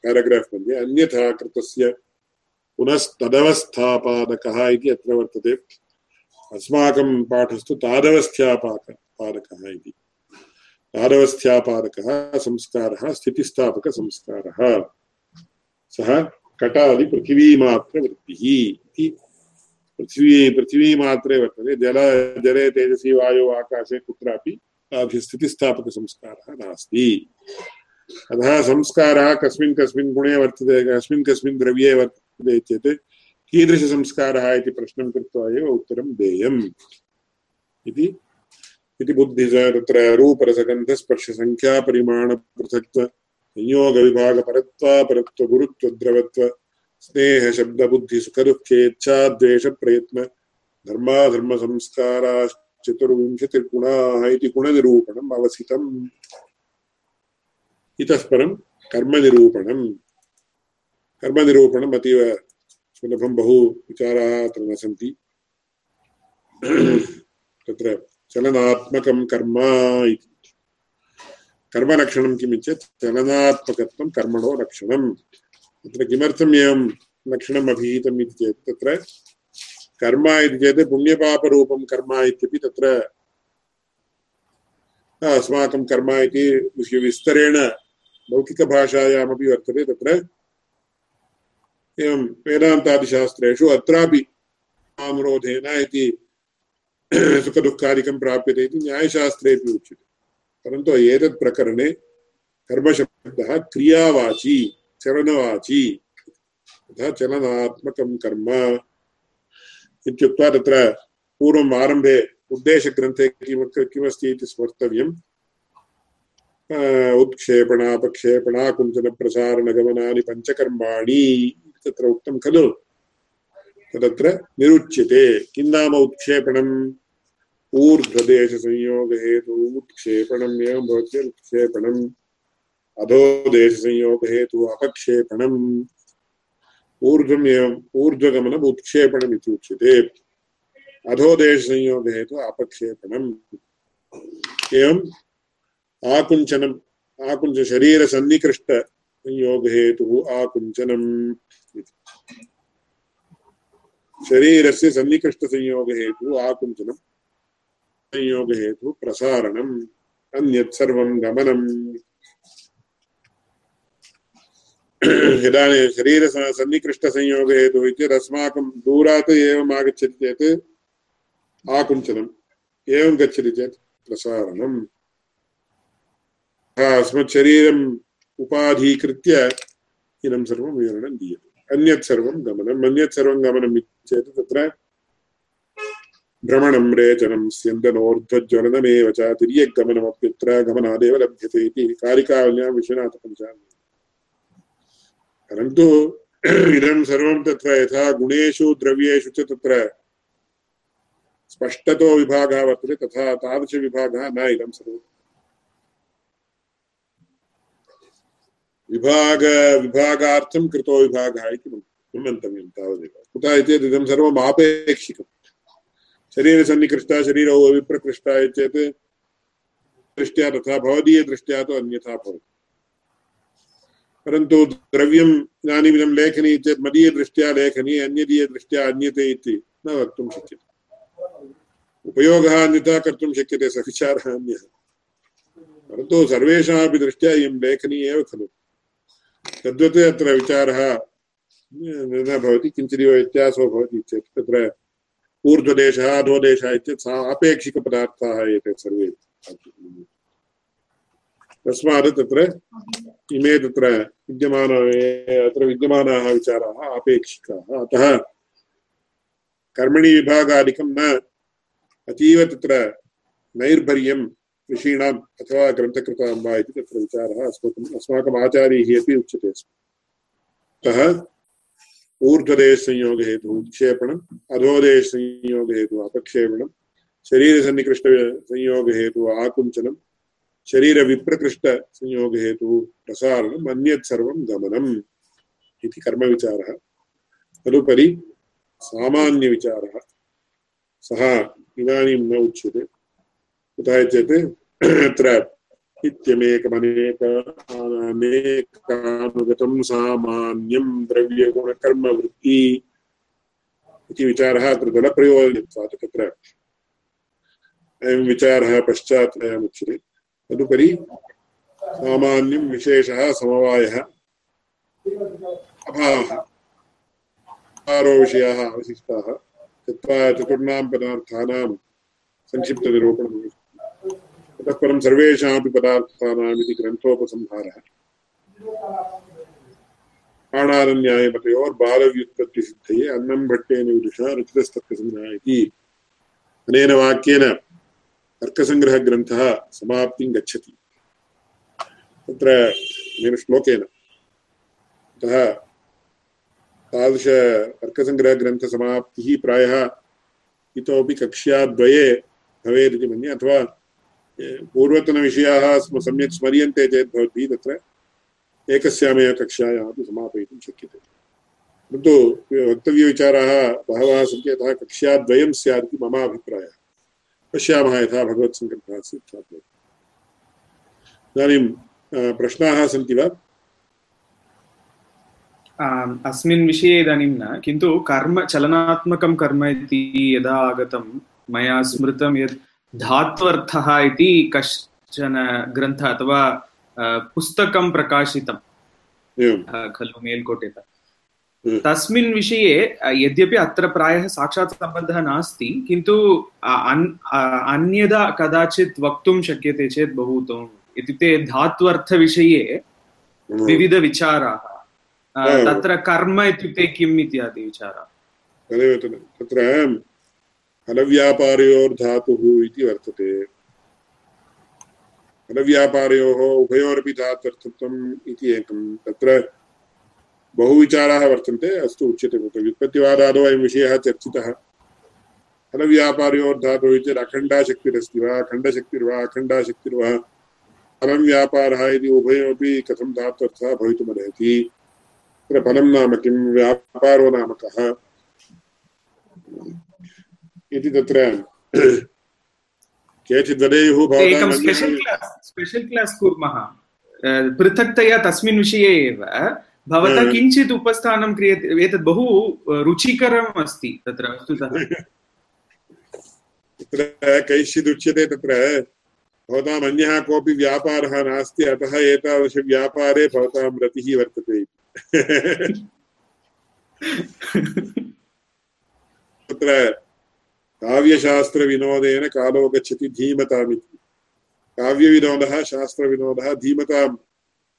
पेराग्राफ् मध्ये अन्यथा कृतस्य पुनस्तदवस्थापादकः इति अत्र वर्तते। अस्माकं पाठस्तु तादवस्थ्यापाक पादकः इति। तादवस्थ्यापादकः संस्कारः, स्थितिस्थापकसंस्कारः। सः कटादिपृथिवीमात्रवृत्तिः इति पृथिवी, पृथिवीमात्रे वर्तते। जल, जले, तेजसि, वायु, आकाशे कुत्रापि स्थितिस्थापकसंस्कारः नास्ति। अतः संस्कारः कस्मिन् कस्मिन् गुणे वर्तते, कस्मिन् कस्मिन् द्रव्ये वर्तते चेत् कीदृशसंस्कारः इति प्रश्नं कृत्वा एव उत्तरं देयम् इति इति बुद्धि तत्र रूपरसगन्धस्पर्शसङ्ख्यापरिमाणपृथक्त्व संयोगविभागपरत्वापरत्वगुरुत्वद्रवत्व स्नेहशब्दबुद्धिसुखदुःखेच्छाद्वेषप्रयत्न, धर्माधर्मसंस्काराश्चतुर्विंशतिर्गुणाः इति गुणनिरूपणम् अवसितम्। इतः परं कर्मनिरूपणम्। कर्मनिरूपणम् अतीव सुलभं बहु विचाराः अत्र न सन्ति। तत्र चलनात्मकं कर्म इति। कर्मलक्षणं किम् चेत् चलनात्मकत्वं कर्मणो लक्षणं तत्र किमर्थम् एवं लक्षणम् अभिहितम् इति चेत् तत्र कर्म इति चेत् पुण्यपापरूपं कर्म इत्यपि तत्र अस्माकं कर्म इति विस्तरेण लौकिकभाषायामपि वर्तते तत्र। एवं वेदान्तादिशास्त्रेषु अत्रापि अनुरोधेन इति सुखदुःखादिकं प्राप्यते इति न्यायशास्त्रेपि उच्यते। परन्तु एतत् प्रकरणे कर्मशब्दः क्रियावाची, चलनवाची तथा चलनात्मकं कर्म इत्युक्त्वा तत्र पूर्वम् आरम्भे उद्देशग्रन्थे किम किमस्ति इति स्मर्तव्यम् उत्क्षेपणापक्षेपणाकुञ्चनप्रसारणगमनानि पञ्चकर्माणि तत्र उक्तं खलु। तदत्र निरुच्यते। किं नाम उत्क्षेपणम्? ऊर्ध्वदेशसंयोगहेतु उत्क्षेपणम् एवं भवति उत्क्षेपणम् अधोदेशसंयोगहेतु अपक्षेपणम्। ऊर्ध्वम् एवम् ऊर्ध्वगमनम् उत्क्षेपणम् इति उच्यते। अधोदेशसंयोगहेतु अपक्षेपणम्। एवम् आकुञ्चनम् आकुञ्च शरीरसन्निकृष्टसंयोगहेतुः आकुञ्चनम् शरीरस्य सन्निकृष्टसंयोगहेतुः आकुञ्चनम् संयोगहेतुः प्रसारणम् अन्यत् सर्वं गमनम्। इदानीं शरीर सन्निकृष्टसंयोगहेतुः इत्यदस्माकं दूरात् एवम् आगच्छति चेत् आकुञ्चनम्। एवं गच्छति चेत् प्रसारणम्। अस्मत् शरीरम् उपाधीकृत्य इदं सर्वं विवरणं दीयते। अन्यत् सर्वं गमनम्। अन्यत् सर्वं गमनम् चेत् तत्र भ्रमणं रेचनं स्यन्दनोर्ध्वज्वलनमेव च तिर्यग्गमनमप्यत्र गमनादेव लभ्यते इति कारिकावल्यां इदं सर्वं तत्र यथा गुणेषु द्रव्येषु च तत्र स्पष्टतो विभागः वर्तते, तथा तादृशविभागः न इदं सर्वम् विभाग, विभागार्थं कृतो विभागः इति मन्तव्यं तावदेव। कुतः चेत् इदं सर्वम् आपेक्षिकं शरीरसन्निकृष्टा शरीरौ विप्रकृष्टा चेत् दृष्ट्या तथा भवदीयदृष्ट्या तु अन्यथा भवति। परन्तु द्रव्यम् इदानीमिदं लेखनी चेत् मदीयदृष्ट्या लेखनी अन्यदीयदृष्ट्या अन्यते इति न वक्तुं शक्यते। उपयोगः अन्यथा कर्तुं शक्यते, सविचारः अन्यः। परन्तु सर्वेषामपि दृष्ट्या इयं लेखनी एव खलु। तद्वत् अत्र विचारः न भवति, किञ्चिदिव व्यत्यासो भवति चेत्। तत्र ऊर्ध्वदेशः अधोदेशः इत्यत् सा अपेक्षिकपदार्थाः एते सर्वे तस्मात् तत्र इमे तत्र विद्यमान, अत्र विद्यमानाः विचाराः अतः कर्मणि विभागादिकं न, अतीव तत्र नैर्भर्यं ऋषीणाम् अथवा ग्रन्थकृतां वा इति तत्र विचारः अस्माकम् अस्माकम् आचार्यैः अपि उच्यते स्म अतः ऊर्ध्वदेशसंयोगहेतुः उत्क्षेपणम् अधोदेशसंयोगहेतुः अपक्षेपणं शरीरसन्निकृष्टसंयोगहेतुः आकुञ्चनं शरीरविप्रकृष्टसंयोगहेतुः प्रसारणम्, अन्यत् सर्वं गमनम् इति कर्मविचारः। तदुपरि सामान्यविचारः। सः इदानीं न उच्यते। कुतः चेत् इत्यमेकमनेकानेकानुगतं सामान्यं द्रव्यगुणकर्मवृत्ति इति विचारः अत्र दलप्रयोगत्वात् तत्र अयं विचारः पश्चात् उच्यते तदुपरि सामान्यं विशेषः समवायः, अभावः चत्वारो विषयाः अवशिष्टाः चत्वार चतुर्णां पदार्थानां संक्षिप्तनिरूपणं ततः परं सर्वेषामपि पदार्थानाम् इति ग्रन्थोपसंहारः प्राणानन्यायमतयोर्बालव्युत्पत्तिसिद्धये अन्नं भट्टेन विदुषा रचितस्तर्कसङ्ग्रहः इति अनेन वाक्येन तर्कसङ्ग्रहग्रन्थः समाप्तिं गच्छति। तत्र अनेन श्लोकेन। अतः तादृशतर्कसङ्ग्रहग्रन्थसमाप्तिः प्रायः इतोपि कक्ष्याद्वये भवेदिति मन्ये, अथवा पूर्वतनविषयाः सम्यक् स्मर्यन्ते चेत् भवद्भिः तत्र एकस्यामेव कक्षायामपि समापयितुं शक्यते। परन्तु वक्तव्यविचाराः बहवः सन्ति अतः कक्ष्याद्वयं स्यात् इति मम अभिप्रायः। पश्यामः यथा भगवत्सङ्कल्पः अस्ति तथा इदानीं प्रश्नाः सन्ति वा? अस्मिन् विषये इदानीं न, किन्तु कर्म, चलनात्मकं कर्म इति यदा आगतं, मया स्मृतं यत् धात्वर्थः इति कश्चन ग्रन्थः अथवा पुस्तकं प्रकाशितं। खलु मेल्कोटेत तस्मिन् विषये यद्यपि अत्र प्रायः साक्षात् सम्बन्धः नास्ति किन्तु अन्यदा कदाचित् वक्तुं शक्यते चेत् बहु उत्तमम् इत्युक्ते धात्वर्थविषये विविधविचाराः। तत्र कर्म इत्युक्ते किम् इत्यादि विचारः। तदेव तत्र फलव्यापारयोर्धातुः इति वर्तते। फलव्यापारयोः उभयोरपि धात्वर्थत्वम् इति एकं। तत्र बहुविचाराः वर्तन्ते, अस्तु उच्यते व्युत्पत्तिवादादौ अयं विषयः चर्चितः। फलव्यापारयोर्धातुः इति अखण्डाशक्तिरस्ति वा? खण्डशक्तिर्वा अखण्डाशक्तिर्वा फलं इति उभयमपि कथं धात्वर्थः भवितुमर्हति? तत्र फलं नाम किं? व्यापारो नाम कः? इति तत्र केचित् वदेयुः स्पेशल् क्लास् स्पेशल् क्लास् कुर्मः. पृथक्तया तस्मिन् विषये एव. भवता किञ्चित् उपस्थानं क्रियते एतत् बहु रुचिकरम् अस्ति तत्र वस्तुतः। तत्र कैश्चिदुच्यते तत्र भवताम् अन्यः कोऽपि व्यापारः नास्ति अतः एतादृशव्यापारे भवतां रतिः वर्तते तत्र काव्यशास्त्रविनोदेन कालो गच्छति धीमतामिति काव्यविनोदः, शास्त्रविनोदः धीमतां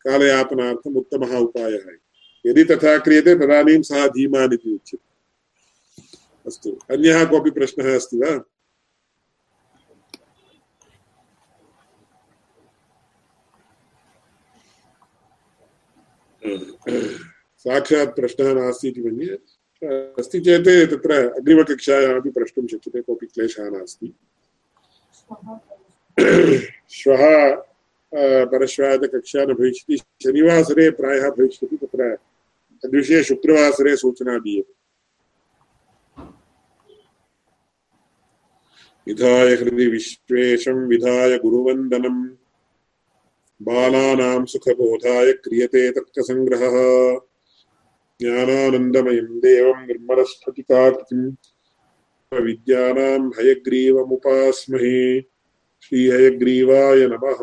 कालयापनार्थम् उत्तमः उपायः यदि तथा क्रियते, तदानीं सः धीमान् इति उच्यते। अस्तु, अन्यः कोऽपि प्रश्नः अस्ति वा? साक्षात् प्रश्नः नास्ति इति मन्ये। अस्ति चेत् तत्र अग्रिमकक्षायामपि प्रष्टुं शक्यते, कोऽपि क्लेशः नास्ति। श्वः परश्वातकक्षा न भविष्यति शनिवासरे प्रायः भविष्यति, तत्र तद्विषये शुक्रवासरे सूचना दीयते। विधाय हृदि विश्वेशं, विधाय गुरुवन्दनम् बालानां सुखबोधाय क्रियते तर्कसङ्ग्रहः। ज्ञानानन्दमयं देवं निर्मलस्फटिकाकृतिम् विद्यानां हयग्रीवमुपास्महे श्रीहयग्रीवाय नमः।